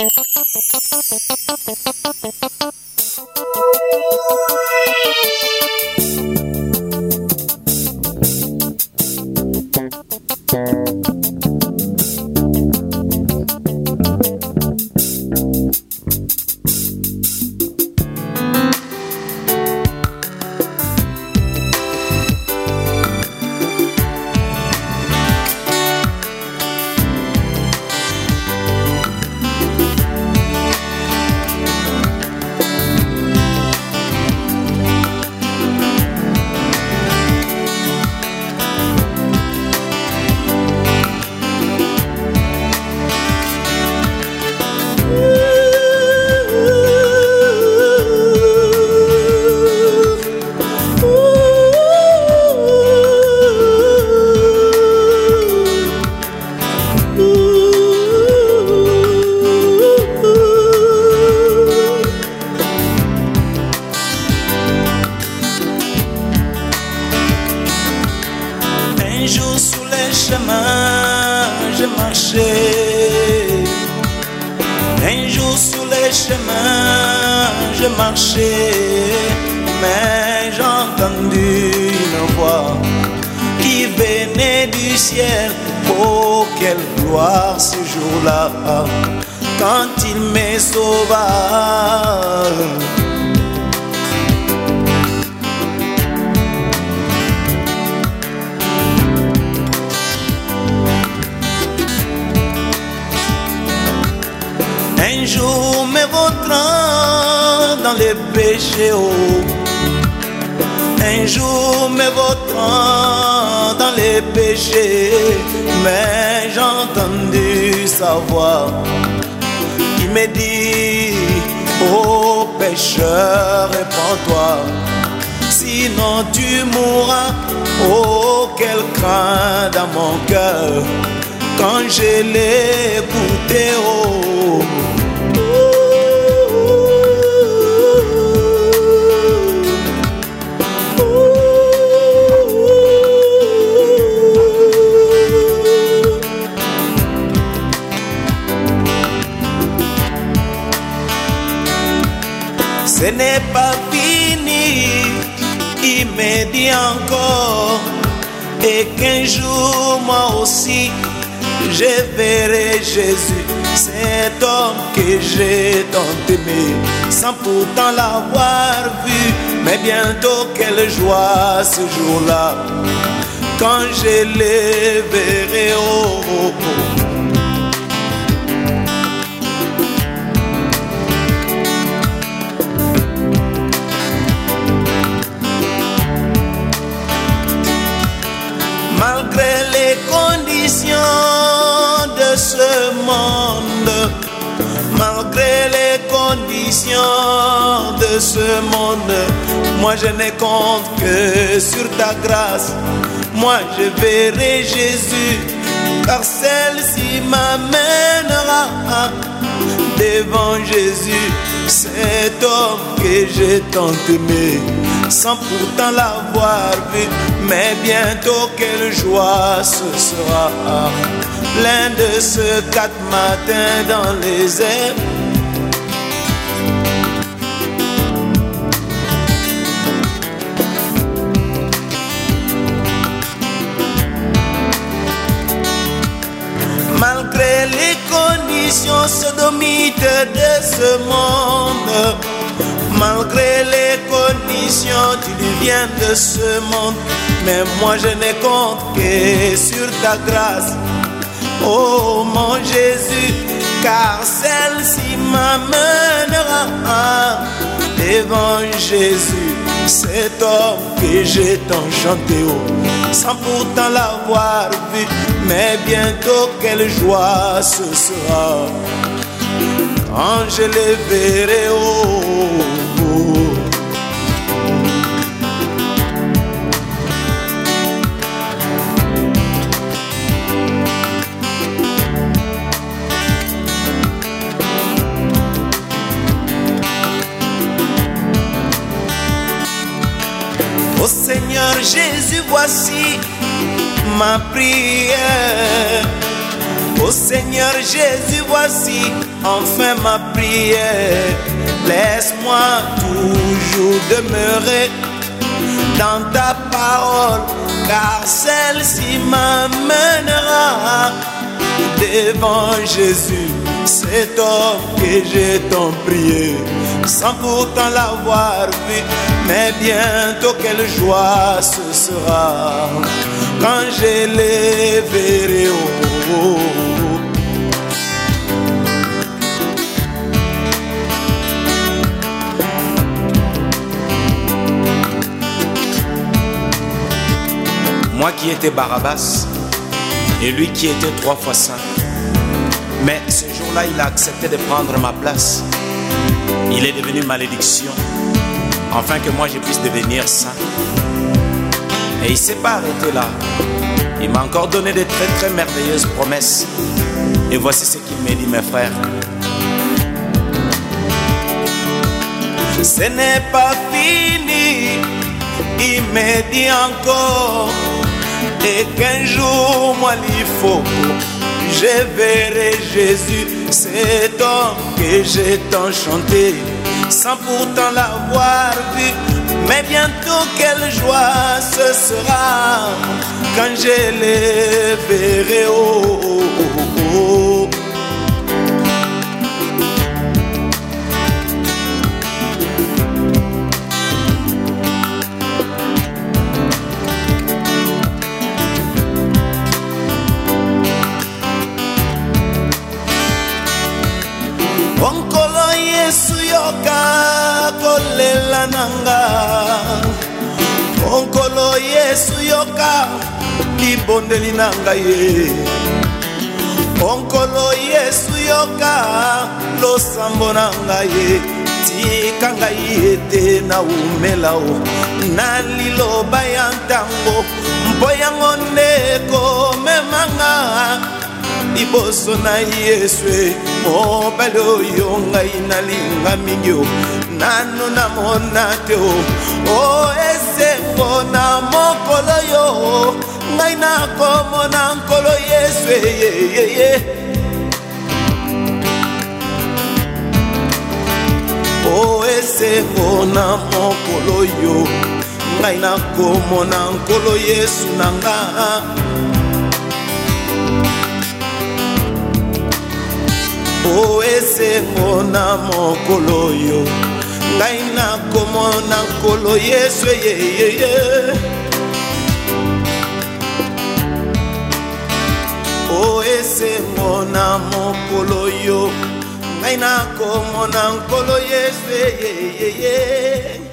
Un marchais. Mais j'ai entendu une voix qui venait du ciel. Oh, quelle gloire ce jour-là, quand il me sauva. Dans les péchés, oh. Un jour me vautrant dans les péchés, mais j'ai entendu sa voix qui me dit, oh pécheur, répands-toi, sinon tu mourras. Oh, quel dans mon cœur quand je l'ai écouté, oh. Pas fini, il me dit encore, et qu'un jour moi aussi je verrai Jésus, cet homme que j'ai tant aimé, sans pourtant l'avoir vu. Mais bientôt, quelle joie ce jour-là, quand je les verrai. Oh, oh, oh. De ce monde, moi je ne compte que sur ta grâce. Moi je verrai Jésus, car celle-ci m'amènera devant Jésus, cet homme que j'ai tant aimé, sans pourtant l'avoir vu. Mais bientôt, quelle joie ce sera, plein de ce quatre matins dans les airs. Conditions sodomites de ce monde, malgré les conditions viens de ce monde, mais moi je ne compte que sur ta grâce. Oh mon Jésus, car celle-ci m'amènera devant Jésus, cet homme que j'ai tant chanté, oh, sans pourtant l'avoir vu, mais bientôt quelle joie ce sera quand je les verrai. Oh, oh. Voici ma prière. Ô Seigneur Jésus, voici enfin ma prière. Laisse-moi toujours demeurer dans ta parole, car celle-ci m'amènera devant Jésus, cet homme que j'ai tant prié, sans pourtant l'avoir vu. Mais bientôt quelle joie ce sera quand je les verrai. Moi qui étais Barabbas et lui qui était trois fois saint. Mais ce jour-là, il a accepté de prendre ma place. Il est devenu malédiction, afin que moi je puisse devenir saint. Et il ne s'est pas arrêté là. Il m'a encore donné de très très merveilleuses promesses. Et voici ce qu'il m'a dit, mes frères. Ce n'est pas fini, il m'a dit encore. Et qu'un jour, moi, il faut je verrai Jésus, cet homme que j'ai tant chanté, sans pourtant l'avoir vu. Mais bientôt, quelle joie ce sera quand je les verrai. Oh, oh, oh, kolela nanga. Onkolo yesu yoka libondeli na ngai ye. Onkolo yesu yoka losambo na ngai ye. Tika ngai ete naumela o. Na liloba ya ntango mpo yango nde komemanga liboso na yesu mobali oyo ngai nalinga mingi o nano namona te o. O esengo na mokolo yo ngai nakomona nkolo yesu eyeyeye o esengo na mokolo yo ngai nakomona nkolo yesu na nga o esengo na mokolo oyo ngai nakomona nkolo yesu eyeyeye o esengo na mokolo oyo ngai nakomona nkolo yesu eyeyeye